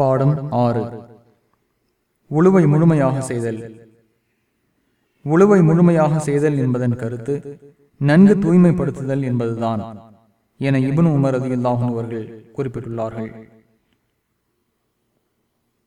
பாடம் ஆறு. உழுவை முழுமையாக செய்தல். உழுவை முழுமையாக செய்தல் என்பதன் கருத்து நன்கு தூய்மைப்படுத்துதல் என்பதுதான் என இபுன் உமர் ரதியுல்லாஹு அவர்கள் குறிப்பிட்டுள்ளார்கள்.